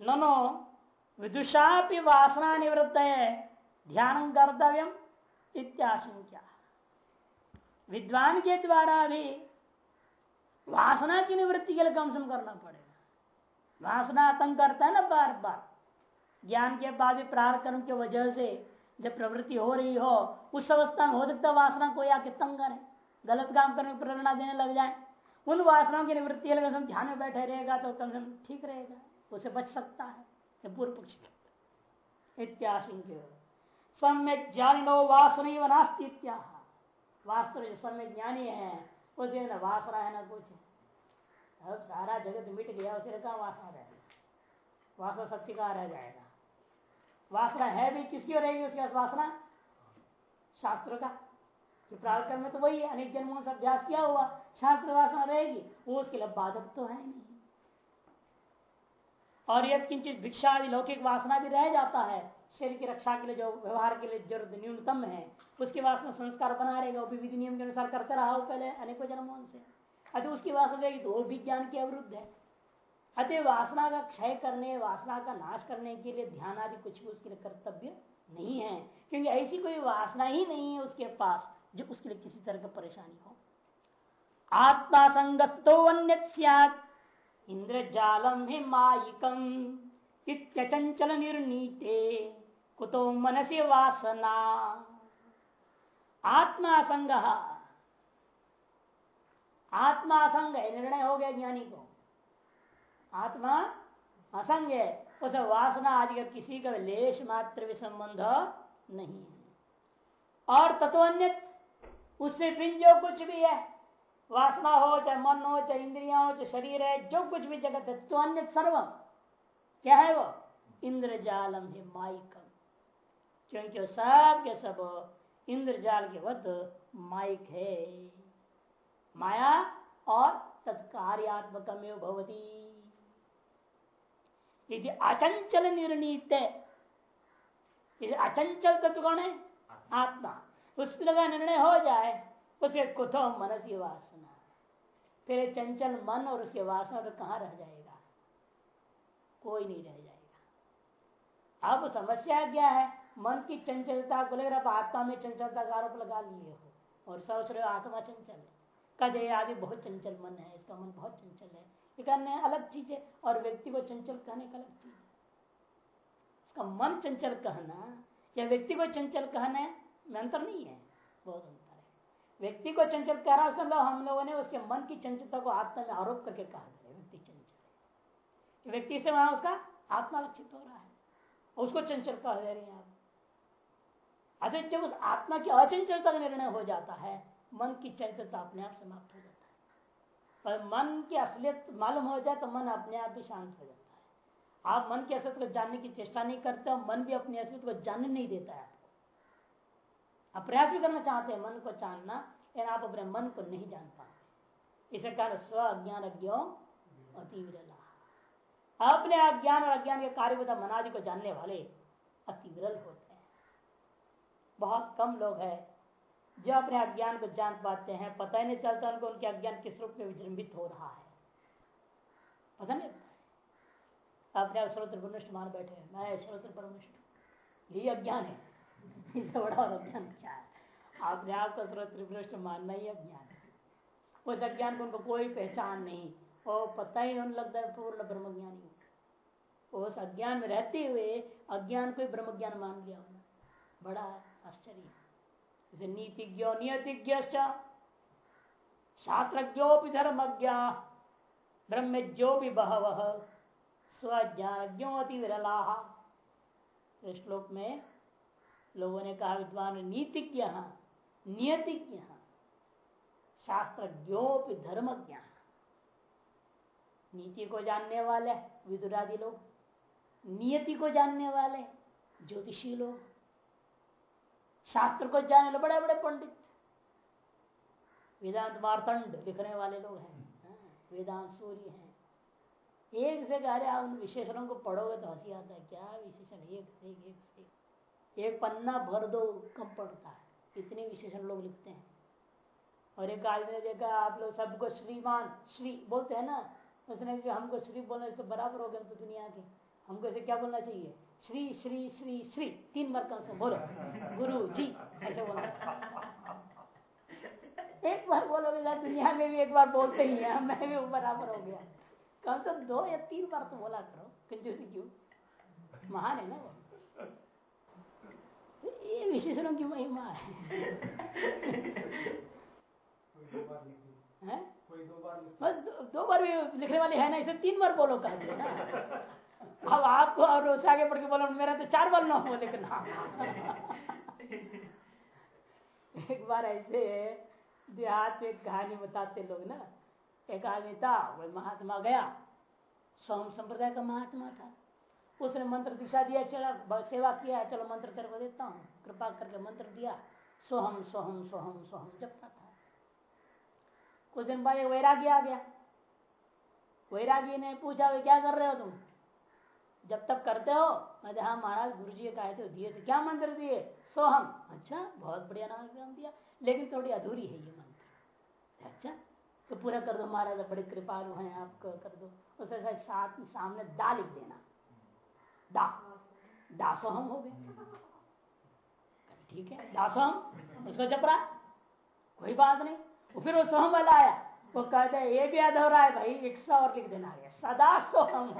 ननो विदुषा भी वासना निवृत्त है ध्यान कर्तव्य इत्याशंका विद्वान के द्वारा भी वासना की निवृत्ति के लिए कम से करना पड़ेगा। वासना आतंक करता है ना बार बार ज्ञान के बाद भी प्रार कर्म की वजह से जब प्रवृत्ति हो रही हो, उस अवस्था में हो सकता वासना कोई आके तंग करे, गलत काम करने की प्रेरणा देने लग जाए। उन वासनाओं की निवृत्ति के लिए ध्यान में बैठे रहेगा तो कम से कम ठीक रहेगा। उसे बच सकता है पूर्व पक्ष इत्याशंक्य सम्यक ज्ञानो वासना नास्ती वास्तव जो सम्य ज्ञानी है, उसे न वासना है, ना कुछ अब सारा जगत मिट गया, उसे कहा वासना रहेगा वासना शक्ति का रह जाएगा? वासना है भी किसकी रहेगी उसके वासना? शास्त्र का। कि प्रारंभ में तो वही अनेक जन्मों से अभ्यास किया हुआ, शास्त्र वासना रहेगी, वो उसके लिए बाधक तो है नहीं। और यद किंचित भिक्षा आदि लौकिक वासना भी रह जाता है। शरीर की रक्षा के लिए जो व्यवहार के लिए ज़रूरत न्यूनतम है, उसकी वासना संस्कार बना रहेगा। वो भी विधि नियम के अनुसार करते रहा हो पहले अनेकों जन्मों से। अतः उसकी वासना रहेगी तो वो भी ज्ञान के अवरुद्ध है। अतः वासना का क्षय करने, वासना का नाश करने के लिए ध्यान आदि कुछ भी उसके लिए कर्तव्य नहीं है। क्योंकि ऐसी कोई वासना ही नहीं है उसके पास जो उसके लिए किसी तरह का परेशानी हो। आत्मा संगस्तो अन्य इंद्रजालम ही माइकम इत्यचंचल निर्णीते कुतो मनसी वासना। आत्मा संग आत्मा असंग है, निर्णय हो गया ज्ञानी को। आत्मा असंग है, उस वासना आदि का किसी का लेश मात्र भी संबंध नहीं है। और तत्वन्य उससे फिर जो कुछ भी है वासना हो, चाहे मन हो, चाहे इंद्रिया हो, चाहे शरीर है, जो कुछ भी जगत है तो अन्य सर्व। क्या है वो? इंद्रजालम है माइकम। क्योंकि सब के सब इंद्रजाल के वत माइक है। माया और तत्कार्यात्मक भवती। यदि अचंचल निर्णीत अचंचल तत्व कौन है? आत्मा। उसका निर्णय हो जाए उसके कुतो मनसी वासना। फिर चंचल मन और उसके वासना तो कहाँ रह जाएगा? कोई नहीं रह जाएगा। अब समस्या क्या है? मन की चंचलता को लेकर आप आत्मा में चंचलता का आरोप लगा लिए हो और सोच रहे हो आत्मा चंचल है। कदे आदि बहुत चंचल मन है, इसका मन बहुत चंचल है। ये कहने अलग चीज़ है और व्यक्ति को चंचल कहने का अलग चीज़ है। इसका मन चंचल कहना, या व्यक्ति को चंचल कहने में अंतर नहीं है? बहुत अंतर व्यक्ति को चंचल कह रहा मतलब हम लोगों ने उसके मन की चंचलता को आत्मा में आरोप करके कहा है व्यक्ति चंचल व्यक्ति से वहाँ उसका आत्मा लक्षित हो रहा है, उसको चंचल कह दे रहे हैं आप। अतः जब उस आत्मा की अचंचलता का निर्णय हो जाता है, मन की चंचलता अपने आप समाप्त हो जाता है। पर मन की असलियत मालूम हो जाए तो मन अपने आप भी शांत हो जाता है। आप मन की असलियत को जानने की चेष्टा नहीं करते मन भी अपनी असलियत को जानने नहीं देता है। आप प्रयास भी करना चाहते हैं, मन को जानना लेकिन आप अपने मन को नहीं जान पाते इसे कारण स्व अज्ञान अज्ञो अति विरला अपने अज्ञान और अज्ञान के कार्य मनादि को जानने वाले अति विरल होते हैं। बहुत कम लोग हैं जो अपने अज्ञान को जान पाते हैं। पता ही नहीं चलता उनको उनके अज्ञान किस रूप में विजृंभित हो रहा है। पता नहीं अपने परमिष्ट मान बैठे मैं परमिष्ट यही अज्ञान है। इससे बड़ा और अज्ञान क्या है आपने आपका सर्वत्र मानना ही अज्ञान है। उस अज्ञान को उनको कोई पहचान नहीं। और पता ही लगता है पूर्ण ब्रह्म ज्ञानी उस अज्ञान में रहते हुए अज्ञान को ब्रह्म ज्ञान मान लिया उन्होंने। बड़ा आश्चर्य जैसे नीतिज्ञ नियतिज्ञ शास्त्रज्ञोपि धर्मज्ञ ब्रह्मज्ञो भी बहव स्वज्ञानज्ञो अति विरला श्लोक में लोगों ने कहा विद्वान नीतिज्ञ नियतिज्ञ शास्त्रज्ञोपि धर्मज्ञ नीति को जानने वाले विदुरादि लोग। नियति को जानने वाले ज्योतिषी लोग। शास्त्र को जानने वाले बड़े बड़े पंडित। वेदांत मारतंड लिखने वाले लोग हैं हाँ, वेदांत सूर्य हैं। एक से कह उन विशेषणों को पढ़ोगे तो हँसी आता है क्या विशेषण एक से एक, एक से एक पन्ना भर दो, कम पड़ता है। इतने विशेषण लोग लिखते हैं। और एक आदमी ने देखा, आप लोग सबको श्रीमान, श्री बोलते हैं ना उसने कि हमको श्री बोलने से बराबर हो गए तो दुनिया के। हमको ऐसे क्या बोलना चाहिए? श्री श्री श्री श्री, तीन बार कम से बोलो। गुरु जी, ऐसे बोलना एक बार बोलोगे सर दुनिया में भी एक बार बोलते ही है, मैं भी बराबर हो गया। कम से दो या तीन बार तो बोला करो, कंजूसी क्यों? महान है ना वो। ये विशेषणों की महिमा है। हैं? बस दो, दो बार भी लिखने वाली है ना इसे तीन बार बोलो कह दिया ना। अब आपको और उससे आगे बढ़ के बोलो मेरा तो चार बार ना हो लिखना। एक बार ऐसे देहात में कहानी बताते लोग ना एक आदमी था वह महात्मा गया सोम संप्रदाय का महात्मा था। उसने मंत्र दिशा दिया, चला सेवा किया, चलो मंत्र तेरे को देता हूँ। कृपा करके मंत्र दिया। सोहम सोहम सोहम सोहम जपता था कुछ दिन बाद वैरागी आ गया। वैरागी ने पूछा वे क्या कर रहे हो तुम? जब तक करते हो। मैं हाँ महाराज, गुरु जी कहे थे, दिए थे। क्या मंत्र दिए? सोहम। अच्छा बहुत बढ़िया नाम दिया। लेकिन थोड़ी अधूरी है ये मंत्र। अच्छा तो पूरा कर दो महाराज बड़े कृपालु हैं, आप कर दो। उसे साथ, सामने दा लिख देना। दा, दासोहम हो गए। ठीक है, दासोहम, उसको जप रहा। कोई बात नहीं। फिर वो सोहम वाला आया। वो कहते हैं, ये भी याद हो रहा है भाई, एक सौ और लिख देना सदा सोहम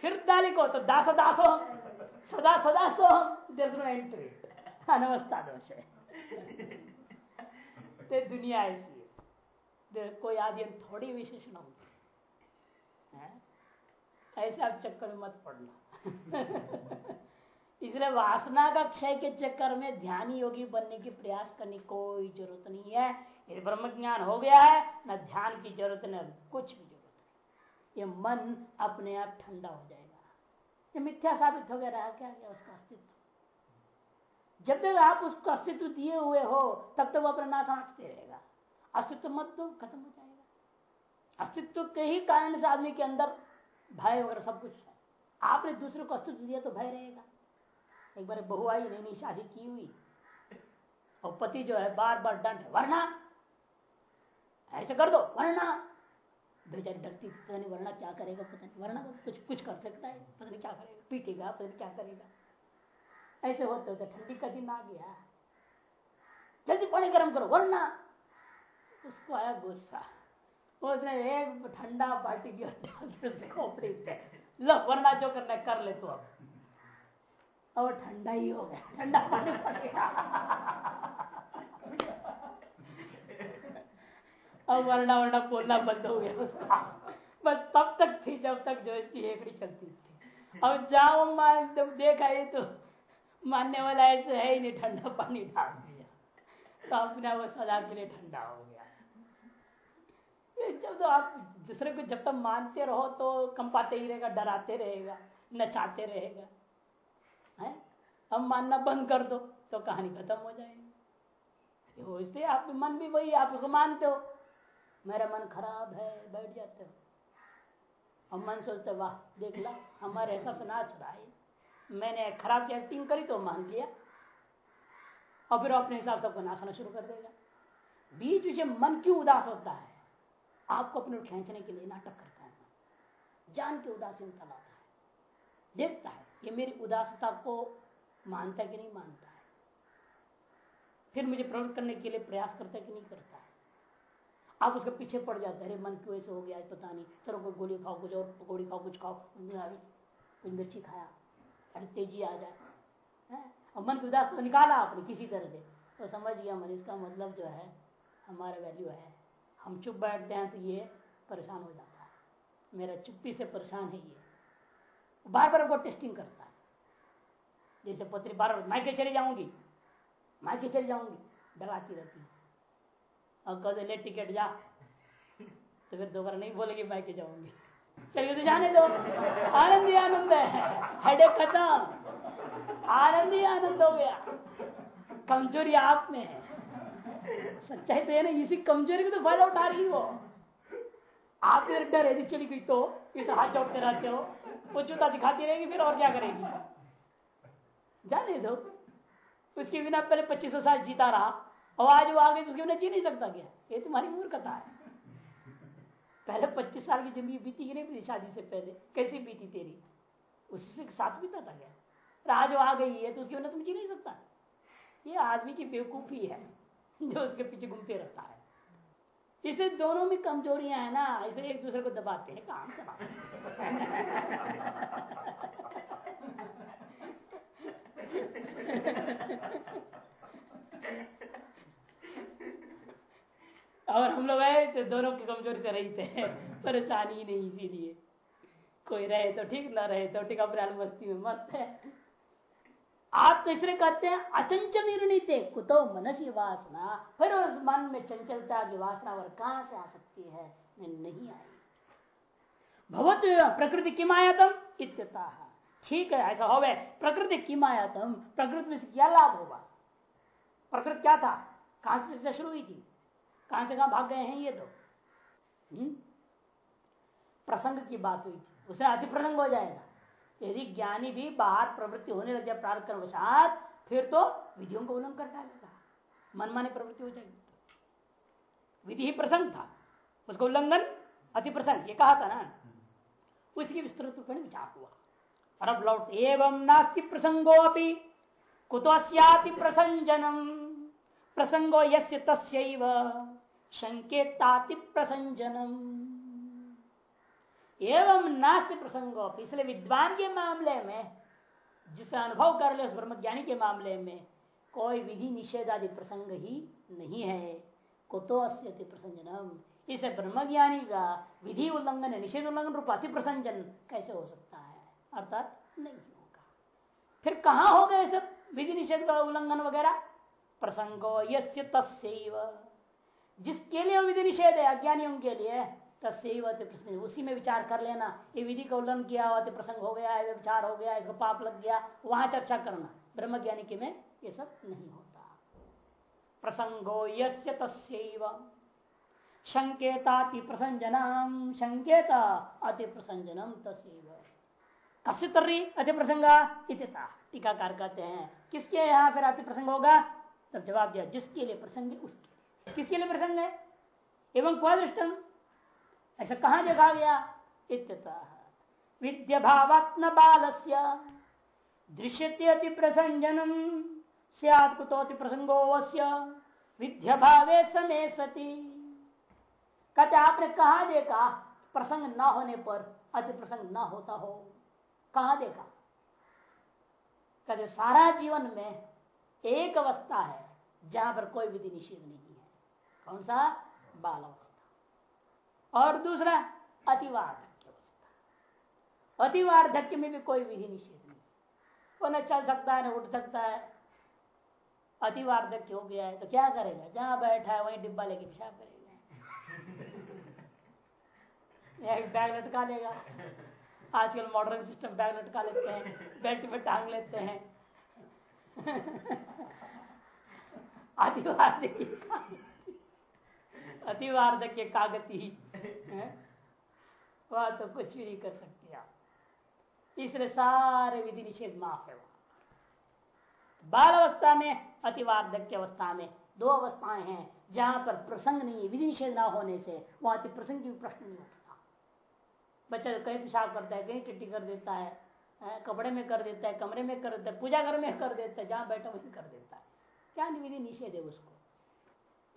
फिर दाली को तो दास दासो सदा सदा सोहम। एंट्री अनवस्था दोष है। तो दुनिया ऐसी है। कोई आदि थोड़ी विशेषण होती ऐसे आप चक्कर में मत पड़ना। इसलिए वासना का क्षय के चक्कर में ध्यान योगी बनने की प्रयास करने कोई ज़रूरत नहीं है। यदि ब्रह्म ज्ञान हो गया है, न ध्यान की ज़रूरत, न कुछ भी ज़रूरत ये मन अपने आप ठंडा हो जाएगा। ये मिथ्या साबित हो गया, रहा क्या गया उसका अस्तित्व? जब तक आप उसको अस्तित्व दिए हुए हो, तब तक वो अपना ना समझते रहेगा। अस्तित्व मत तो खत्म हो जाएगा। अस्तित्व के ही कारण से आदमी के अंदर भय वगैरह सब कुछ है। आपने दूसरे को अस्तित्व दिया तो भय रहेगा। एक बार बहु आई, नई शादी की हुई। और पति जो है बार बार डंट वरना ऐसे कर दो वरना बेचारी डरती, पता नहीं वरना क्या करेगा, पता नहीं। वरना कुछ कुछ कर सकता है, पता नहीं क्या करेगा, पीटेगा, पता नहीं क्या करेगा। ऐसे होते होते ठंडी का दिन आ गया। जल्दी पानी गर्म करो वरना उसको आया गुस्सा। उसने एक ठंडा बाल्टी की लो, वरना जो करना कर ले तो अब। अब ठंडा ही हो गया, ठंडा पानी पड़ेगा अब वरना वरना बोलना बंद हो गया उसका। बस तब तक थी, जब तक जो इसकी हेकड़ी चलती थी। अब जाओ मान जब देखा ये तो मानने वाला ऐसे है ही नहीं, ठंडा पानी डाल दिया। तो अपना वो सदा के लिए ठंडा हो गया। जब तो आप दूसरे को जब तक मानते रहो तो कंपाते ही रहेगा, डराते रहेगा, नचाते रहेगा। है? अब मानना बंद कर दो तो कहानी खत्म हो जाएगी। वो इसलिए आप मन भी वही, आप उसको मानते हो। मेरा मन खराब है, बैठ जाते हो। अब मन सोचते वाह, देख ला, हमारे हिसाब से नाच रहा है। मैंने खराब की एक्टिंग करी तो मान लिया। और फिर अपने हिसाब से आपको नाचना शुरू कर देगा। बीच बीच मन क्यों उदास होता है? आपको अपने खींचने के लिए नाटक करता है। जान के उदासीनता लाता है। देखता है ये मेरी उदासता को मानता कि नहीं मानता है। फिर मुझे प्रवृत्त करने के लिए प्रयास करता कि नहीं करता है। आप उसके पीछे पड़ जाते अरे, मन क्यों ऐसे हो गया पता नहीं। चलो, कोई गोली खाओ, कुछ और पकौड़ी खाओ, कुछ खाओ। कुछ मिर्ची खाया? अरे, तेज़ी आ जाए और मन की उदास निकाला आपने किसी तरह से। तो समझ गया मन, इसका मतलब जो है, हमारा वैल्यू है। हम चुप बैठते हैं तो ये परेशान हो जाता है। मेरा चुप्पी से परेशान है ये। बार बार को टेस्टिंग करता है। जैसे पत्री बार बार मायके चली जाऊँगी? मायके चली जाऊँगी? डराती रहती है। और कद ले टिकट जा। तो फिर दोबारा नहीं बोलेगी मायके जाऊँगी? चलिए तो जाने दो। आनंद ही आनंद है। हेडे खत्म। आनंद ही आनंद हो गया। कमज़ोरी आप में है। सच्चाई तो है ना इसी कमज़ोरी को तो फ़ायदा उठा रही हो। आप इधर डर है चली गई तो इसे हाथ जोड़ते रहते हो। वो जूता दिखाती रहेगी, फिर और क्या करेगी? जाने दो उसके बिना पहले पच्चीस साल जीता रहा और आज वो आगे, उसके बिना जी नहीं सकता क्या? ये तुम्हारी मूर्खता है। पहले पच्चीस साल की ज़िंदगी बीती कि नहीं शादी से पहले। कैसी बीती तेरी? उससे साथ बीता था क्या? आज वो आ गई है तो उसकी वजह तुम जी नहीं सकता। ये आदमी की बेवकूफ़ी है। जो उसके पीछे घूमते रहता है। इसे दोनों में कमजोरियाँ है ना, इसे एक दूसरे को दबाते हैं, काम दबाते और हम लोग आए तो दोनों की कमज़ोरी से रहते हैं, परेशानी नहीं, इसीलिए। कोई रहे तो ठीक, ना रहे तो ठीक, अपने मस्ती में मस्त है। आप तो इसलिए कहते हैं, अचंचल निर्णित कुतो मनसी वासना। फिर उस मन में चंचलता की वासना और कहाँ से आ सकती है? नहीं आई। भगवत प्रकृति किमायातम इत्यता। ठीक है, ऐसा हो गए प्रकृति किमायातम, प्रकृति में से क्या लाभ होगा? प्रकृति क्या था? कहाँ से शुरू हुई थी? कहाँ से कहाँ भाग गए हैं ये तो? हुँ? हम्म? प्रसंग की बात हुई थी। उसे अति प्रसंग हो जाएगा। यदि ज्ञानी भी बाहर प्रवृत्ति होने लगे प्रार्थ कर वसात फिर तो विधियों को उल्लंघन कर डालेगा। मनमानी प्रवृत्ति हो जाएगी। विधि ही प्रसंग था। उसका उल्लंघन अति प्रसंग ये कहा था ना? उसकी विस्तृत रूप में विचार हुआ। और अब लौट एवं नास्ति प्रसंगो अपनी कुतोस्याति प्रसंजनम। प्रसंगो यस्य तस्यैव, संकेताति प्रसंजनम। एवं नास्ति प्रसंगो इसलिए विद्वान के मामले में जिसका अनुभव कर ले उस ब्रह्मज्ञानी के मामले में, कोई विधि निषेध आदि प्रसंग ही नहीं है। कुतो अस्ति प्रसंजनम। इसे ब्रह्मज्ञानी का विधि उल्लंघन, निषेध उल्लंघन रूप अति प्रसंजन कैसे हो सकता है? अर्थात नहीं होगा। फिर कहा हो गए सब विधि निषेध का उल्लंघन वगैरह? प्रसंगो यस्य तस्व जिसके लिए विधि निषेध है, अज्ञानियों के लिए तस्व प्रसंग उसी में विचार कर लेना। ये विधि का उल्लंघन किया हुआ प्रसंग हो गया है विचार हो गया, इसको पाप लग गया, वहाँ चर्चा करना। ब्रह्म ज्ञानी के में ये सब नहीं होता। प्रसंगो यस्य तस्व संकेताति प्रसंजनम, संकेत अति प्रसंजनम तस्व कस्य तर्री अति प्रसंगा इतना टीकाकार कहते हैं, किसके यहाँ फिर अति प्रसंग होगा? तब जवाब दिया, जिसके लिए प्रसंग है उसके किसके लिए प्रसंग है? एवं क्वादृष्टम? ऐसा कहा देखा गया? इत्यतः विद्या भावात्म बाल दृश्यते अति प्रसंजनम सियात प्रसंगो विद्या भावे समय सती। कहते, आपने कहा देखा? प्रसंग ना होने पर अति प्रसंग ना होता हो। कहा देखा? कहते, सारा जीवन में एक अवस्था है जहाँ पर कोई विधि निषेध नहीं है। कौन सा? बाल अवस्था और दूसरा अतिवार्धक्य अवस्था अतिवार्धक्य में भी कोई विधि निषेध नहीं। वो न चल सकता है, न उठ सकता है। अतिवार्धक्य हो गया है तो क्या करेगा? जहाँ बैठा है, वहीं डिब्बा लेके पिशाब करेगा। बैग लटका लेगा आजकल मॉडर्न सिस्टम बैग लटका लेते हैं बेल्ट में टांग लेते हैं। अतिवार्धक्य अतिवार्धक्य कागती वह तो कुछ भी नहीं कर सकते आप। इसलिए सारे विधि निषेध माफ़ है वहाँ। बाल अवस्था में अतिवार्धक्य अवस्था में दो अवस्थाएँ हैं, जहाँ पर प्रसंग नहीं, विधि निषेध ना होने से वहाँ अति प्रसंग की प्रश्न नहीं उठता। बच्चा कहीं पेशाब करता है, कहीं टिट्टी कर देता है, कपड़े में कर देता है, कमरे में कर देता है, पूजा घर में कर देता है, जहाँ बैठा वही कर देता है। क्या विधि निषेध है उसको?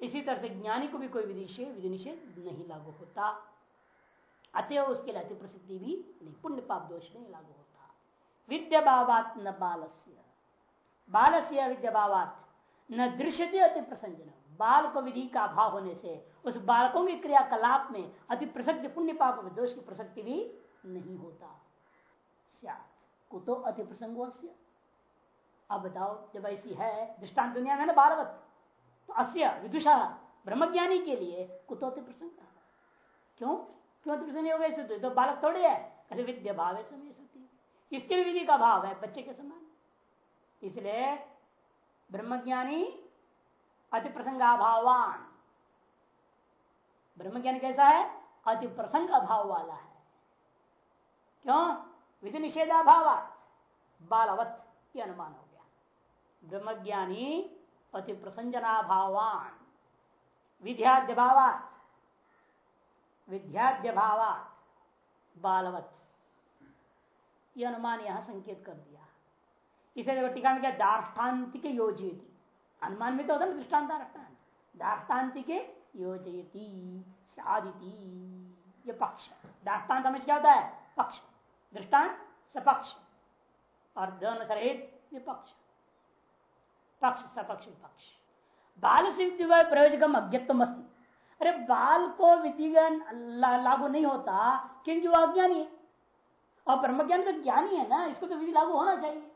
इसी तरह से ज्ञानी को भी कोई विधि विधि निषेध नहीं लागू होता। अतएव उसके लिए अति प्रसिद्धि भी नहीं पुण्य पाप दोष नहीं लागू होता। विद्या भावात न बालस्य। बालस्य विद्या भावात न दृश्यते अति प्रसंजन बाल को विधि का अभाव होने से उस बालकों के क्रियाकलाप में अति प्रसक्ति पुण्य पाप दोष की प्रसक्ति भी नहीं होता। कुतो अति प्रसंगो अब बताओ, जब ऐसी है, दृष्टांत दुनिया में ना बालवत। तो अस्य विदुषा ब्रह्मज्ञानी के लिए कुतो अति प्रसंग क्यों? क्यों प्रसंग हो गए तो, तो बालक थोड़े है। कहते विद्या भाव है समय सती। इसके विधि का भाव है बच्चे के समान। इसलिए ब्रह्मज्ञानी अति प्रसंगाभावान ब्रह्मज्ञानी कैसा है? अति प्रसंग अभाव वाला है। क्यों? विधि निषेधाभाव बालवत ये अनुमान हो गया। ब्रह्मज्ञानी अति प्रसंजनाभावान। विद्याद्यभाव विद्याद्य भावात बालवत यह अनुमान यहाँ संकेत कर दिया। इसे देखो टीका में क्या दार्ष्टान्तिक योजयती। अनुमान में तो होता ना दृष्टान दार्ष्टान्तिक योजयती। सादिति ये पक्ष। दार्ष्टान्त हमें क्या होता है? पक्ष। दृष्टांत सपक्ष और दोनों सहित ये पक्ष पक्ष सपक्ष, विपक्ष। बाल से विद्युत प्रयोजकम अज्ञत्व अरे बाल को विधिगन लागू नहीं होता क्योंकि जो अज्ञानी है? और ब्रह्म ज्ञान तो ज्ञानी है ना, इसको तो विधि लागू होना चाहिए।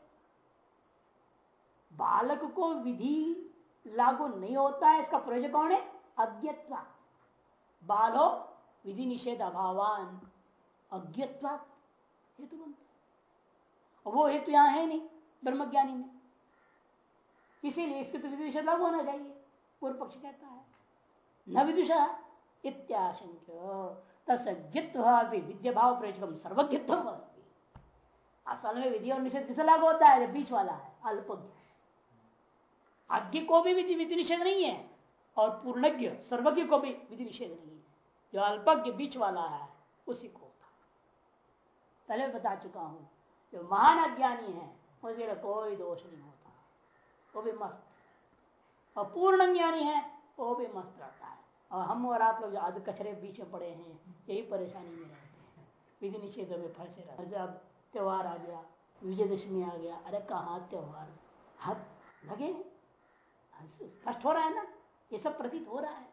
बालक को विधि लागू नहीं होता है इसका प्रयोजक कौन है? अज्ञत्वा। बालो विधि निषेध अभावान। अज्ञत्वा। हेतु बनता वो हेतु यहाँ है नहीं, ब्रह्मज्ञानी में। इसीलिए इसके तो निषेध लागू होना चाहिए। पूर्व पक्ष कहता है न विदुषा इत्याशंक्य विद्या भाव प्रयोजकम सर्वज्ञत्व असल में विधि और निषेध किसे लागू होता है? बीच वाला है, अल्पज्ञ आज्ञ को भी विधि विधि निषेध नहीं है, और पूर्णज्ञ, सर्वज्ञ को भी विधि निषेध नहीं है। जो अल्पज्ञ बीच वाला है, उसी को होता पहले बता चुका हूँ, जो महान अज्ञानी है उसे कोई दोष नहीं होता। वो भी मस्त। और पूर्ण ज्ञानी है, वो भी मस्त रहता है। और हम और आप लोग आदि कचरे बीच में पड़े हैं, यही परेशानी में रहते हैं। विधि निषेध में फंसे रहते जब त्योहार आ गया, विजयदशमी आ गया, अरे कहा त्योहार? हद लगे। स्पष्ट हो रहा है ना? ये सब प्रतीत हो रहा है।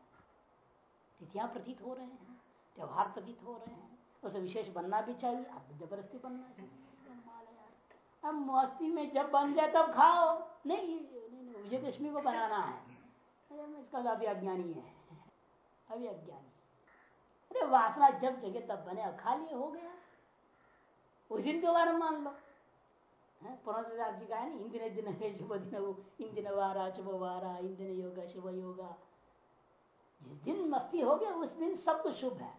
तिथियाँ प्रतीत हो रहे हैं, त्योहार प्रतीत हो रहे हैं। उसे विशेष बनना भी चाहिए, अब ज़बरदस्ती बनना चाहिए। अब मस्ती में जब बन जाए तब खाओ। नहीं विजयदशमी को बनाना है। अरे इसका तो अभी अज्ञानी है। अभी अज्ञानी। अरे, वासना जब जगह तब बने और खा लिए, हो गया। उस दिन त्योहार मान लो। पुराण जी का है ना इंदिन दिन शुभ दिन इंदिन वारा, शुभ वारा इंदिन योगा, शुभ योगा। जिस दिन मस्ती हो गया, उस दिन सब कुछ शुभ है।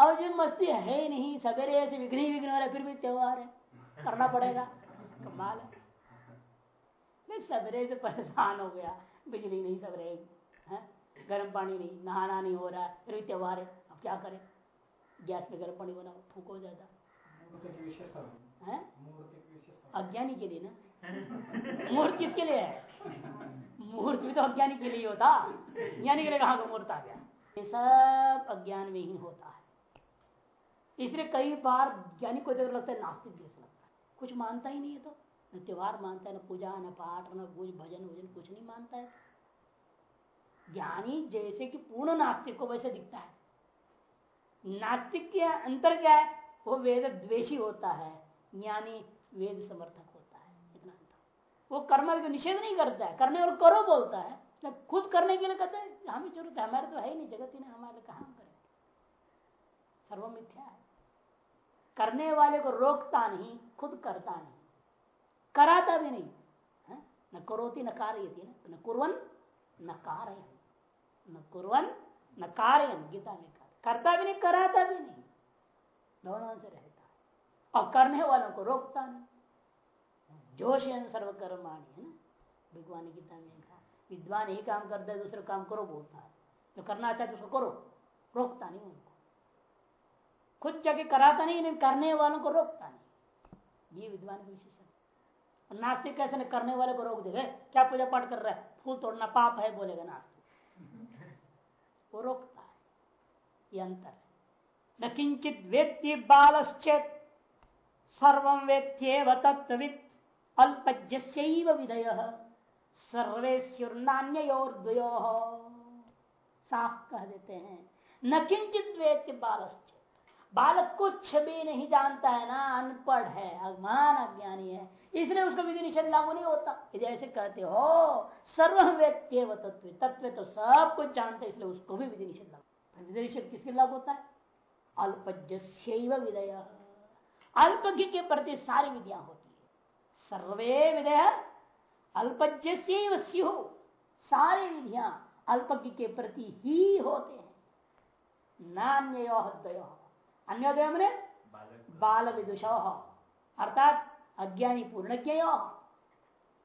और जो मस्ती है नहीं, सवेरे ऐसे विघ्न विघ्न हो रहा फिर भी त्योहार है। करना पड़ेगा। कमाल है। नहीं सवेरे से परेशान हो गया। बिजली नहीं सवेरे गर्म पानी नहीं नहाना नहीं हो रहा है। फिर भी त्योहार है अब क्या करें? गैस में गर्म पानी बनाओ फूक हो? है अज्ञानी के लिए ना? मुहूर्त किसके लिए है? मुहूर्त भी तो अज्ञानी के लिए होता। ज्ञानी के लिए कहा मुहूर्त आ गया? ये सब अज्ञान में ही होता है। इसलिए कई बार ज्ञानी को देर लगता है नास्तिक जैसा कुछ मानता ही नहीं है तो। न त्योहार मानता है, न पूजा, न पाठ, न कुछ भजन, वज़न, कुछ नहीं मानता है। ज्ञानी जैसे कि पूर्ण नास्तिक को वैसे दिखता है। नास्तिक के अंतर क्या है? वो वेद द्वेषी होता है। ज्ञानी वेद समर्थक होता है। इतना अंतर वो कर्म को निषेध नहीं करता है। करने और करो बोलता है। खुद करने के लिए कहते हैं, हमें ज़रूरत है, हमारे तो है ही नहीं, जगत ही नहीं, हमारे कहा करें? सर्व मिथ्या है। करने वाले को रोकता नहीं, खुद करता नहीं। कराता भी नहीं, है? न करोती, न कारयती, न कुरन न कारयन। न कुरन न कारयन, गीता में करता भी नहीं, कराता भी नहीं। दोनों से रहता है। और करने वालों को रोकता नहीं। जोश सर्वकर्माणी, है ना? भगवान गीता में कहा, विद्वान ही काम करता है, दूसरे काम करो, बोलता है। जो करना चाहते उसको करो। रोकता नहीं खुद जगह कराता नहीं नहीं करने वालों को रोकता नहीं। ये विद्वान की विशेषण नास्तिक कैसे नहीं करने वाले को रोक देगा क्या पूजा पाठ कर रहा है? फूल तोड़ना पाप है, बोलेगा नास्तिक। वो रोकता है। ये अंतर है। न किंचित वेत्ति बालश्चेत, सर्व वेत्त्येव तत्वित अल्पज्य विधय सर्वे नान्योर्द्वयो साफ़ कह देते हैं। न किंचित वेत्ति बालश्चेत। बालक कुछ भी नहीं जानता है ना, अनपढ़ है अगमान अज्ञानी है, इसलिए उसको विधि निषेध लागू नहीं होता। यदि ऐसे कहते हो, सर्व वेत्य तत्व तत्व तो सब कुछ जानते इसलिए उसको भी विधि निषेध लागू विधि निषेध किसके लागू होता है? अल्पज्य विदय अल्पज्ञ के प्रति सारी विधियाँ होती है। सर्वे विदय अल्पज्य स्यु। सारी विधियाँ अल्पज्ञ के प्रति ही होते हैं। नान्य अन्योदय मैंने बाल विदुष अर्थात अज्ञानी पूर्णज्ञ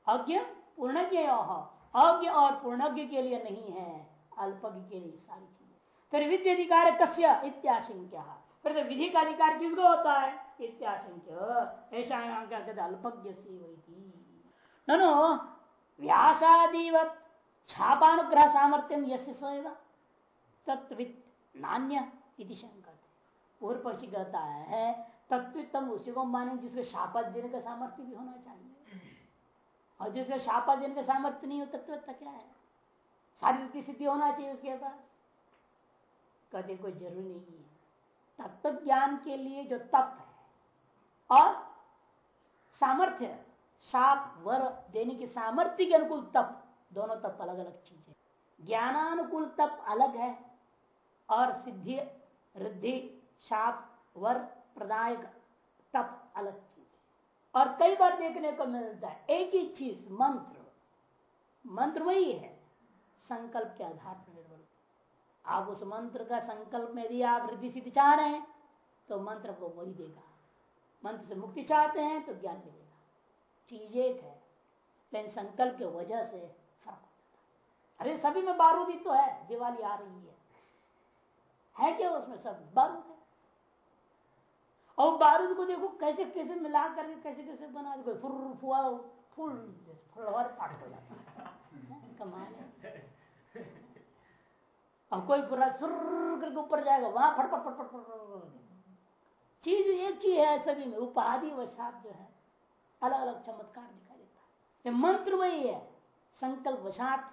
अज्ञ पूर्णज्ञ अज्ञ और पूर्णज्ञ के लिए नहीं है अल्पज्ञ के लिए सारी चीज़ें। फिर विधि अधिकार कस्य इत्याशंक्य। फिर तो विधि का अधिकार किसको होता है? इत्याशंक्य। ऐसा अल्पज्ञ ननो व्यासादिवत छापानुग्रह सामर्थ्यम यश सोएगा तत्वित नान्य इति शंकर पूर्व पक्षी कहता है तत्वितम उसी को माने जिसके शापा देने का सामर्थ्य भी होना चाहिए। और जिसके शापा देने का सामर्थ्य नहीं हो तत्व क्या है? सारी सिद्धि होना चाहिए उसके पास। कहते कोई ज़रूरी नहीं है। तत्व ज्ञान के लिए जो तप है और सामर्थ्य शाप, वर देने की सामर्थ्य के अनुकूल तप, दोनों तप अलग अलग चीज़ है। ज्ञानानुकूल तप अलग है और सिद्धि, रिद्धि शाप वर प्रदायक तप अलग चीज़ और कई बार देखने को मिलता है, एक ही चीज़, मंत्र। मंत्र वही है, संकल्प के आधार पर निर्भर। आप उस मंत्र का संकल्प में यदि आप रिद्धि सिद्धि चाह रहे हैं तो मंत्र को वही देगा। मंत्र से मुक्ति चाहते हैं तो ज्ञान मिलेगा। चीज़ एक है, लेकिन संकल्प की वजह से फ़र्क हो। जाता अरे, सभी में बारूदी तो है, दिवाली आ रही है। है क्या उसमें सब? बारूद है। और बारूद को देखो कैसे कैसे मिला करके कैसे कैसे बना दे फुर, फुआ, फुल फुलवर पाठ हो जाता है। कमाल और कोई पूरा सुर करके ऊपर जाएगा, वहाँ फटफट फटफट फटफट चीज़ एक ही है सभी में, उपाधि वशात जो है अलग अलग चमत्कार दिखाई देता है। मंत्र वही है, संकल्प वशात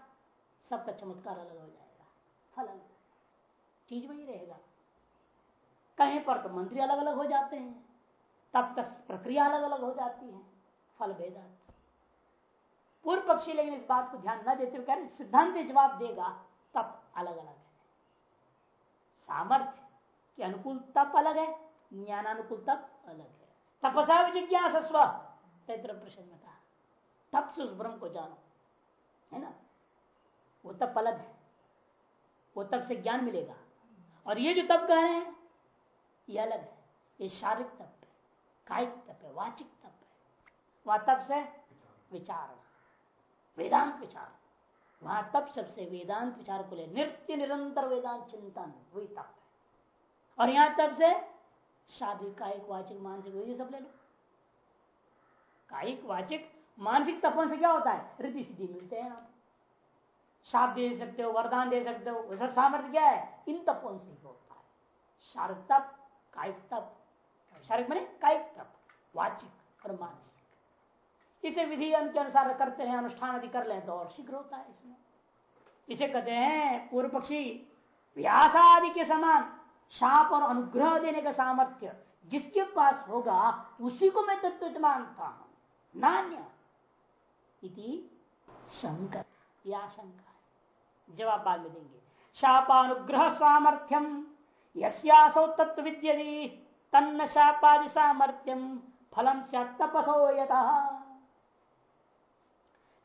सबका चमत्कार अलग हो जाएगा, फल अलग चीज़ वही रहेगा। कहीं पर तो मंत्री अलग अलग हो जाते हैं। तब तक प्रक्रिया अलग अलग हो जाती है। फल भेदा पूर्व पक्षी लेकिन इस बात को ध्यान न देते हुए कह सिद्धांत जवाब देगा, तप अलग अलग है। सामर्थ्य के अनुकूल तप अलग है, ज्ञानानुकूल तप अलग है। तपसा जिज्ञास स्व तैत्र प्रश्न में कहा। तप से उस ब्रह्म को जानो, है ना? वो तप अलग है। वो तप से ज्ञान मिलेगा। और ये जो तप कह रहे हैं ये अलग है। ये शारीरिक तप है, कायिक तप है, वाचिक तप है। वह तप से विचार वेदांत विचार। वहाँ तप सबसे वेदांत विचार को ले, नित्य निरंतर वेदांत चिंतन, वही तप है। और यहाँ तप से शारीरिक कायिक, वाचिक, मानसिक, वही सब ले लो। कायिक, वाचिक, मानसिक तपों से क्या होता है? रिद्धि सिद्धि मिलते हैं। आप शाप दे सकते हो, वरदान दे सकते हो सब सामर्थ्य क्या है? इन तपों से होता है। शारीरिक तप कायिक तप शारीरिक मैंने कायिक तप वाचिक और मानसिक इसे विधि के अनुसार करते हैं, अनुष्ठान आदि कर ले तो और शीघ्र होता है इसमें। इसे कहते हैं पूर्व पक्षी व्यासादि के समान शाप और अनुग्रह देने का सामर्थ्य। जिसके पास होगा, उसी को मैं तत्व मानता हूँ। नान्य। शंकर या शंका जवाब बाद में देंगे। शापानुग्रह सामर्थ्यम। यस्यासौ तत्व विद्यति तन्न शापादि सामर्थ्यम फलम से तपसो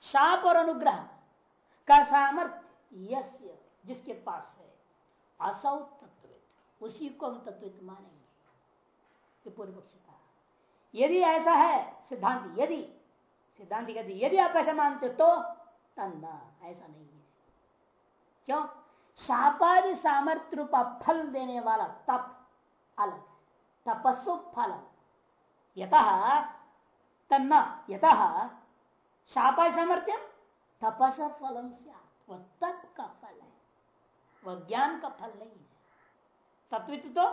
शाप और अनुग्रह का सामर्थ्य यस्य, जिसके पास है असौ तत्वित उसी को हम तत्वित मानेंगे। पूर्व पक्ष कहा। यदि ऐसा है, सिद्धांत, यदि, सिद्धांत कहते यदि आप ऐसा मानते तो तन्ना, ऐसा नहीं है। क्यों? शापादि सामर्थ्य रूपा फल देने वाला तप अलग तपस्व फल। यत, तन्ना शापा सामर्थ्य तपस फलम वह तप का फल है? वह ज्ञान का फल नहीं है। तत्वित तो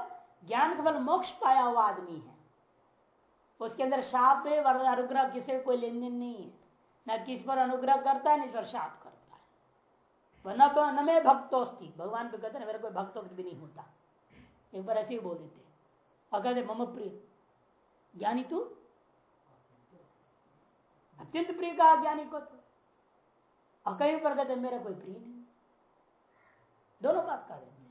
ज्ञान का फल मोक्ष पाया हुआ आदमी है। उसके अंदर शाप अनुग्रह किसी, कोई लेन देन नहीं है। न किस पर अनुग्रह करता है, न इस पर शाप करता है वह न तो न भक्तोस्ती। भगवान पे कहते मेरे कोई भक्तों भी नहीं होता। एक बार ऐसे ही बोल देते। और कहते मम प्रिय। ज्ञानी तू? अत्यंत प्रिय कहा ज्ञानी को तो। और कहीं पर कहते मेरा कोई प्रिय नहीं। दोनों बात कह देते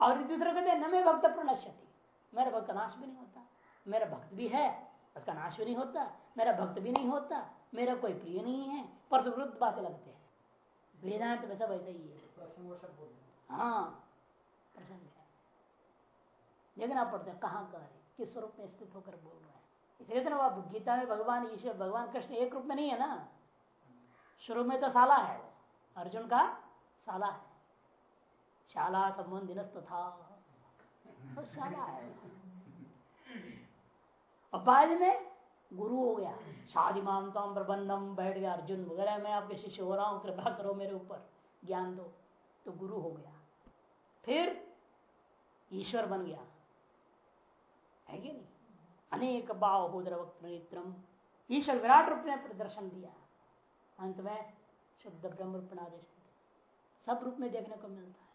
और दूसरे कहते न में भक्त प्रणश्यति। मेरा भक्त नाश भी नहीं होता। मेरा भक्त भी है, उसका नाश भी नहीं होता। मेरा भक्त भी नहीं होता। मेरा कोई प्रिय नहीं है। विरुद्ध बातें लगते हैं। वेदांत में सब ऐसा ही है। हाँ। प्रसंग है? देखना पड़ता है कहाँ कह रहे किस स्वरूप में स्थित होकर बोल रहे हैं। इसलिए तो अब गीता में भगवान ईश्वर भगवान कृष्ण एक रूप में नहीं है ना। शुरू में तो साला है अर्जुन का साला है। शाला संबंधी था। तो शाला है। और बाद में गुरु हो गया। शादी मामताम प्रबंधम, बैठ गया अर्जुन, वगैरह, मैं आपके शिष्य हो रहा हूँ, कृपा करो मेरे ऊपर, ज्ञान दो। तो गुरु हो गया। फिर ईश्वर बन गया। है कि नहीं? अनेक ईश्वर विराट रूप में प्रदर्शन दिया। अंत में शुद्ध ब्रह्म रूपणादेश सब रूप में देखने को मिलता है।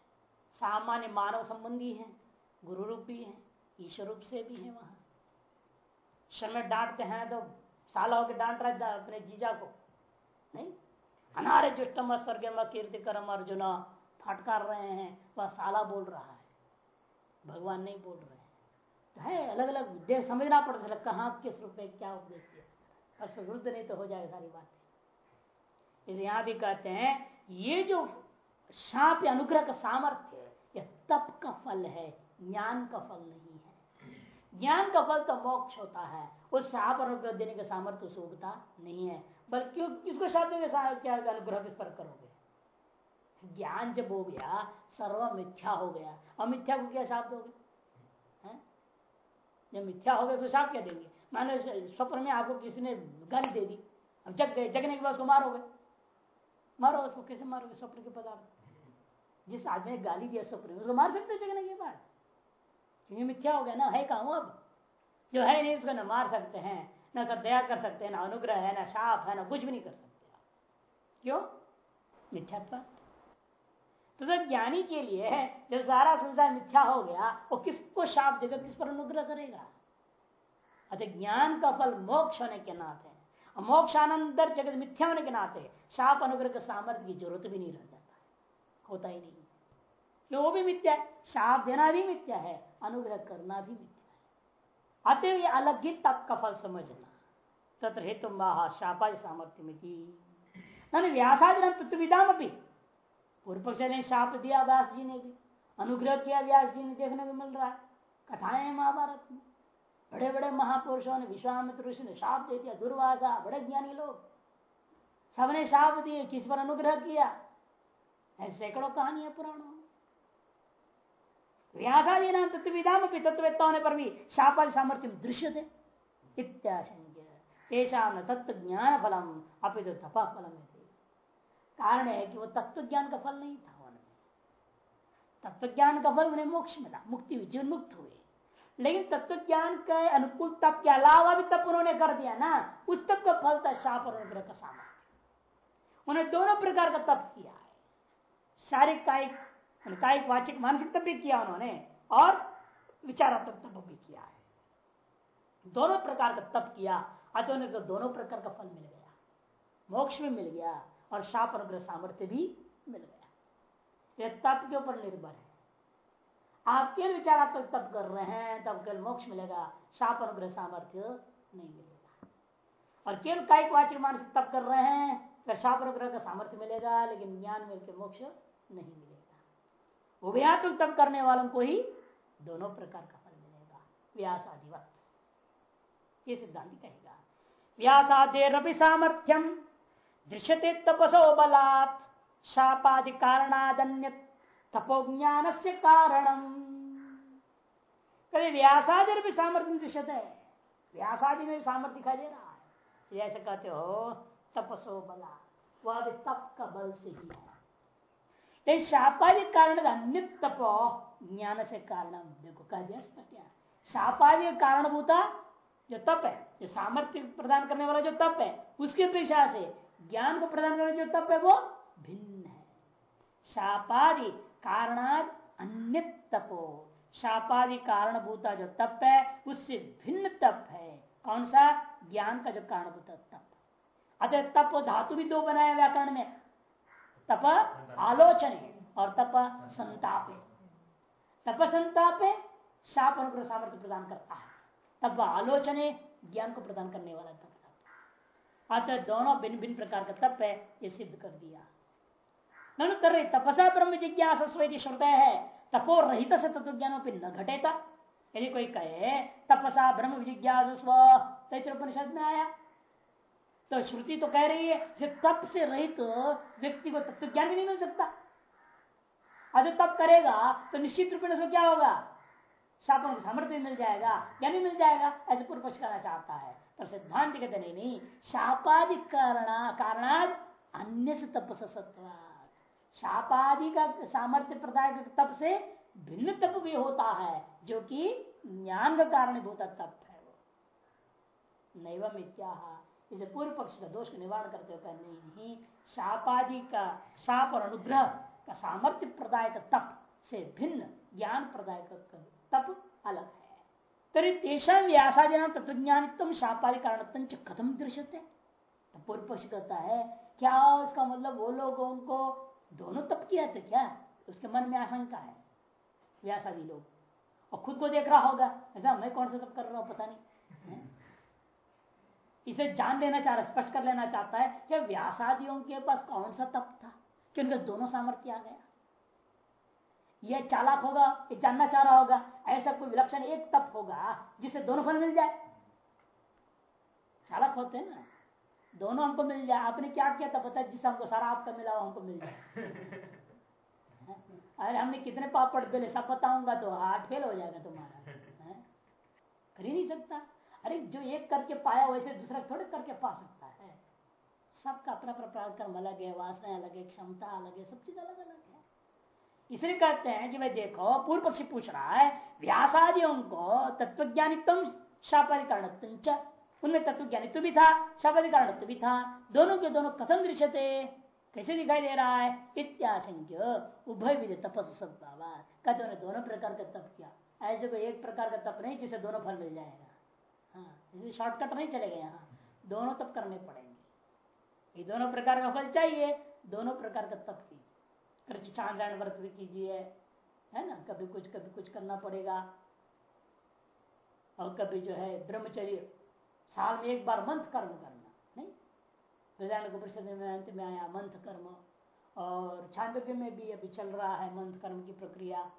सामान्य मानव संबंधी है, गुरु रूप भी है, ईश्वर रूप से भी है वहाँ। शर्म डांटते हैं तो साला होकर डांट रहा है अपने जीजा को। नहीं? अनार्य जुष्टम स्वर्ग कीर्ति करम अर्जुन। फटकार रहे हैं, वह साला बोल रहा है। भगवान नहीं बोल रहे हैं। तो है अलग अलग देख समझना पड़ सकता कहाँ किस रूप में क्या उपदेश किया नहीं तो हो जाए सारी बातें। इसे यहाँ भी कहते हैं, ये जो शाप अनुग्रह का सामर्थ्य यह तप का फल है, ज्ञान का फल नहीं है। ज्ञान का फल तो मोक्ष होता है। उस शाप अनुग्रह देने का सामर्थ्य उसे नहीं है। बल्कि किसको शाप देने क्या अनुग्रह किस पर करोगे? ज्ञान जब हो गया, सर्व मिथ्या हो गया। अमिथ्या को क्या शाप दोगे? जब मिथ्या हो गया तो शाप क्या देंगे? मानो स्वप्न में आपको किसी ने गाली दे दी। अब जग गए, जगने के बाद उसको मारोगे? मारो, उसको कैसे मारोगे? स्वप्न के पदार्थ। जिस आदमी ने गाली दिया स्वप्न में, उसको मार सकते जगने के बाद? क्योंकि मिथ्या हो गया? ना है कहा अब? जो है नहीं, उसको न मार सकते हैं, न सब दया कर सकते हैं, ना अनुग्रह है, ना शाप है, ना कुछ भी नहीं कर सकते। क्यों? मिथ्यात्व। तो जब ज्ञानी के लिए है जब सारा संसार मिथ्या हो गया, वो किसको शाप देगा, किस पर अनुग्रह करेगा? अतः ज्ञान का फल मोक्ष होने के नाते मोक्षानंतर जगत मिथ्या होने के नाते शाप अनुग्रह के सामर्थ्य की ज़रूरत भी नहीं रह जाता होता ही नहीं। क्यों? वो भी मिथ्या है। शाप देना भी मिथ्या है। अनुग्रह करना भी मिथ्या है। अतः ये अलग ही तप का फल समझना। तत्र हेतु शापा सामर्थ्य में व्यासादि तत्विदाम भी पूर्व पक्ष ने शाप दिया व्यास जी ने भी। अनुग्रह किया व्यास जी ने देखने को मिल रहा है। कथाएँ हैं महाभारत में। बड़े बड़े महापुरुषों ने विश्वामित्र ऋषि ने शाप दे दिया। दुर्वासा, बड़े ज्ञानी लोग। सबने शाप दिए, किस पर अनुग्रह किया? ऐसे सैकड़ों कहानियाँ पुराणों व्यासादी नाम तत्विदाम तत्ववेत्ता होने पर भी शापादि सामर्थ्य दृश्य थे इत्याशंक्य न तत्व ज्ञान फलम अपि तो तपा फलम कारण है कि वो तत्व ज्ञान का फल नहीं था उनमें तत्व ज्ञान का फल उन्हें मोक्ष मिला, मुक्ति हुई, जीवन मुक्त हुए। लेकिन तत्व ज्ञान के अनुकूल तप के अलावा भी तप उन्होंने कर दिया ना, उस तप का फल था शाप और अनुग्रह का सामर्थ्य। उन्हें दोनों प्रकार का तप किया है। शारीरिक, कायिक कायिक वाचिक मानसिक तप भी किया उन्होंने, और विचारात्मक तप भी किया है। दोनों प्रकार का तप किया अतः उन्हें तो दोनों प्रकार का फल मिल गया। मोक्ष भी मिल गया, और शाप अनुग्रह सामर्थ्य भी मिल गया। यह तप के ऊपर निर्भर है। आप केवल विचारात्मक तप कर रहे हैं, तब केवल मोक्ष मिलेगा, शाप अनुग्रह सामर्थ्य नहीं मिलेगा। और केवल कायिक वाचिक मानसिक तप कर रहे हैं फिर शाप अनुग्रह का सामर्थ्य मिलेगा, लेकिन ज्ञान मिलकर मोक्ष नहीं मिलेगा। उभयात्मक तप करने वालों को ही दोनों प्रकार का फल मिलेगा। व्यास आदिवत ये सिद्धांत कहेगा। व्यासादेरपि सामर्थ्यम दृश्यते तपसो बलात्। शापादि कारणादन्य तपोज्ञान से कारणम। कभी व्यासादि भी सामर्थ्य दृश्यत? है व्यासादि में सामर्थ्य दिखाई दे रहा है। जैसे कहते हो, तपसो बला वह भी तप का बल से ही है। शापादि कारण अन्य तपो ज्ञान से कारण। देखो, कह दिया शापादि कारणभूता जो तप है, जो सामर्थ्य प्रदान करने वाला जो तप है, उसकी अपेक्षा से ज्ञान को प्रदान करने जो तप है, वो भिन्न है। शापादि कारणाद अन्य तपो। शापादि कारणभूता जो तप है, उससे भिन्न तप है। कौन सा? ज्ञान का जो कारणभूत तप। अतः तप धातु भी दो बनाया व्याकरण में। तप आलोचने और तप संतापे। तप संतापे शाप अनुग्रह सामर्थ्य प्रदान करता है। तप आलोचने ज्ञान को प्रदान करने वाला तप अतः दोनों भिन्न भिन्न प्रकार का तप है, ये सिद्ध कर दिया। ननु तपसा ब्रह्म जिज्ञासा श्रुत है। तपो रहित से तत्व ज्ञान न घटेता। यदि कोई कहे, तपसा ब्रह्म जिज्ञास उपनिषद में आया। तो श्रुति तो कह रही है तप से रहित तो व्यक्ति को तत्व ज्ञान भी नहीं मिल सकता। अगर तब करेगा तो निश्चित रूप में क्या होगा? शापन को सामर्थ्य मिल जाएगा या नहीं मिल जाएगा, ऐसे पूर्व पक्ष करना चाहता है। तो सिद्धांत कहते नहीं नहीं, शापादि कारणाद अन्य से सत्वा। शापादि का सामर्थ्य प्रदाय तप से भिन्न तप भी होता है, जो कि ज्ञान का कारण भूता तप है वो। नैवम इत्या इसे पूर्व पक्ष का दोष का निवारण करते हुए नहीं शापादि का, शाप और अनुग्रह का सामर्थ्य प्रदायक तप से भिन्न, ज्ञान प्रदायक तप अलग है। तरी तेषा व्यासादि तत्वज्ञानित्व शापादि कारण कथम दृश्यते? तो पूर्व पक्ष कहता है, क्या उसका मतलब वो लोग उनको दोनों तप किया थे क्या? उसके मन में आशंका है, व्यासादि लोग। और खुद को देख रहा होगा मैं कौन सा तप कर रहा हूँ, पता नहीं। इसे जान लेना चाह रहा स्पष्ट कर लेना चाहता है कि व्यासादियों के पास कौन सा तप था कि उनके दोनों सामर्थ्य आ गया। यह चालाक होगा ये जानना चाह रहा होगा ऐसा कोई विलक्षण एक तप होगा जिससे दोनों फल मिल जाए। चालाक होते हैं ना दोनों हमको मिल जाए आपने क्या किया था पता जिससे हमको सारा आपका मिला हमको मिल जाए। अरे हमने कितने पापड़ बेले सब बताऊँगा तो हार्ट फेल हो जाएगा तुम्हारा। कर ही नहीं सकता। अरे जो एक करके पाया वैसे दूसरा थोड़े करके पा सकता है। सबका अपना अपना कर्म अलग है वासना अलग है, क्षमता अलग है, सब चीज़ अलग अलग है। इसलिए कहते हैं कि भाई देखो, पूर्व पक्षी पूछ रहा है, व्यासादियों को तत्वज्ञानित्व शापाधिकारण उनमें तत्वज्ञानित्व भी था शापाधिकारणत्व भी था। दोनों के दोनों कथम दृश्य थे कैसे दिखाई दे रहा है? इत्याशंक्य उभय विधि तपस सद्भाव कहते दोनों प्रकार का तप किया। ऐसे कोई एक प्रकार का तप नहीं जिसे दोनों फल मिल जाएगा। हाँ शॉर्टकट नहीं चलेगा यहाँ। दोनों तप करने पड़ेंगे। ये दोनों प्रकार का फल चाहिए, दोनों प्रकार का तप कीजिए। चांद्रायण व्रत भी कीजिए, है ना? कभी कुछ कभी कुछ करना पड़ेगा। और कभी जो है ब्रह्मचर्य, साल में एक बार मंथ कर्म करना, नहीं? परिषद में अंत में आया मंथ कर्म। और छांदव्य में भी अभी चल रहा है मंथ कर्म की प्रक्रिया।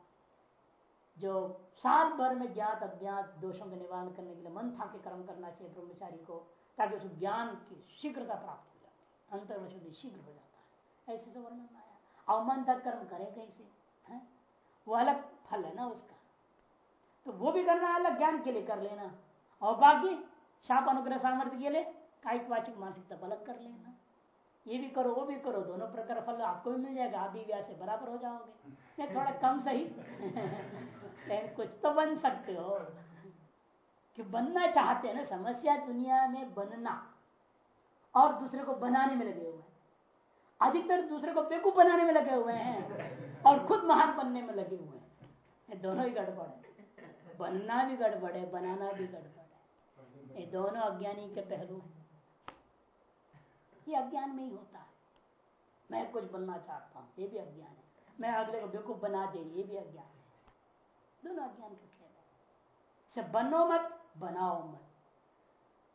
जो साल भर में ज्ञात, अज्ञात दोषों का निवारण करने के लिए मंथा के कर्म करना चाहिए ब्रह्मचारी को, ताकि उस ज्ञान की शीघ्रता प्राप्त हो जाती है। अंतर शुद्धि शीघ्र हो जाता है। ऐसे तो वर्णन आया। और मंथा कर्म करे कैसे? है? वो अलग फल है ना उसका। तो वो भी करना अलग ज्ञान के लिए कर लेना। और बाकी शाप अनुग्रह सामर्थ्य के लिए कायिक वाचिक मानसिकता अलग कर लेना। ये भी करो, वो भी करो, दोनों प्रकार फल आपको भी मिल जाएगा। आप भी व्यास से बराबर हो जाओगे। थोड़ा कम सही। लेकिन कुछ तो बन सकते हो। कि बनना चाहते हैं ना, समस्या दुनिया में बनना। और दूसरे को बनाने में लगे हुए हैं। अधिकतर दूसरे को बेकूफ बनाने में लगे हुए हैं और खुद महान बनने में लगे हुए हैं। ये दोनों ही गड़बड़ है। बनना भी गड़बड़ है, बनाना भी गड़बड़ है। ये दोनों अज्ञानी के पहलू हैं। ये अज्ञान में ही होता है। मैं कुछ बनना चाहता हूँ, ये भी अज्ञान है। मैं अगले को बेवकूफ़ बना दे, ये भी अज्ञान है। दोनों अज्ञान का खेल है बनो मत, बनाओ मत।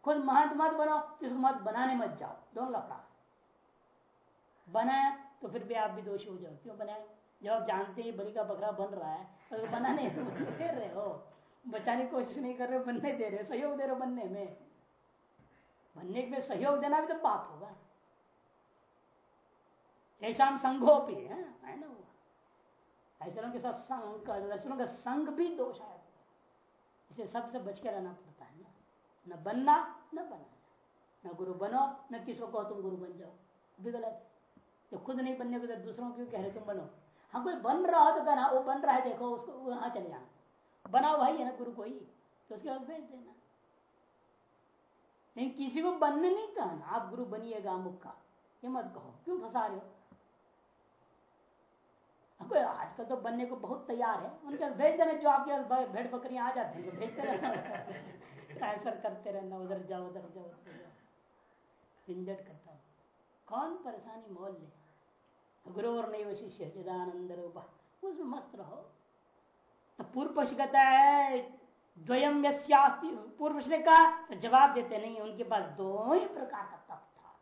खुद महंत मत बनाओ किसको मत बनाने मत जाओ। दोनों लफड़ा बनाया तो फिर भी आप भी दोषी हो जाओ। क्यों बनाए? जब आप जानते हैं बलि का बकरा बन रहा है तो बनाने दे रहे हो। बचाने की कोशिश नहीं कर रहे हो, बनने दे रहे हो, सहयोग दे रहे हो बनने में। बनने में सहयोग देना भी तो पाप होगा। ऐसा हम संघोपी है ना ऐसे लोगों के साथ संघ दर्शनों का संघ भी दोष है। इसे सबसे बच के रहना पड़ता है ना। न बनना, न बनाना। न गुरु बनो, न किसको कहो तुम गुरु बन जाओ। भी गलत तो खुद नहीं बनने को तो दूसरों क्यों कह रहे तुम बनो? हाँ कोई बन रहा हो तो कहना वो बन रहा है, देखो, उसको वहाँ चले जाना। बना भाई है ना गुरु को ही तो उसके पास भेज देना। लेकिन किसी को बनने नहीं कहना, आप गुरु बनिएगा अमुक का। ये मत कहो। क्यों फंसा रहे हो? आजकल तो बनने को बहुत तैयार है। उनके भेज देना जो आपके भेड़ बकरियाँ आ जाते हैं भेजते रहना। ट्रांसफ़र करते रहना उधर जाओ उधर जाओ उधर जाओ। झंझट करता हूँ। कौन परेशानी मोल ले? गुरु और नहीं शिष्य चिदानंद रूपा। उसमें मस्त रहो। तो पूर्व पक्ष कहता है द्वयम यस्यास्ति पूर्व ने कहा तो जवाब देते नहीं उनके पास दो ही प्रकार का तप था।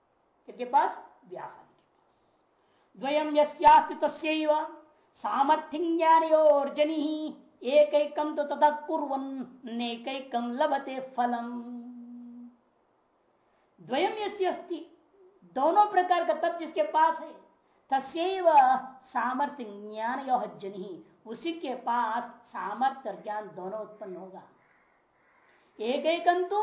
किसके पास? व्यास के पास। द्वयम यस्यास्ति तस्व सामर्थ्यर्जनी एक एकम तो तथा कुरन लभते फलम। द्वयम यस्ति दोनों प्रकार का तप जिसके पास है तस्व सामर्थ्य ज्ञान यह जनी, उसी के पास सामर्थ्य ज्ञान दोनों उत्पन्न होगा। एक एक तो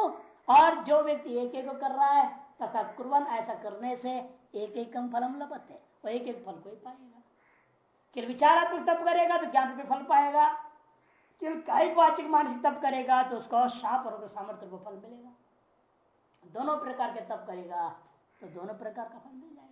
और जो व्यक्ति एक एक कर रहा है तथा कुरन ऐसा करने से एक एक फलम लपते वो एक एक फल को ही पाएगा। कि विचारात्मक तप करेगा तो ज्ञान रूपी फल पाएगा। केवल कायिक वाचिक मानसिक तप करेगा तो उसको शाप और सामर्थ्य को फल मिलेगा। दोनों प्रकार के तप करेगा तो दोनों प्रकार का फल मिल जाएगा।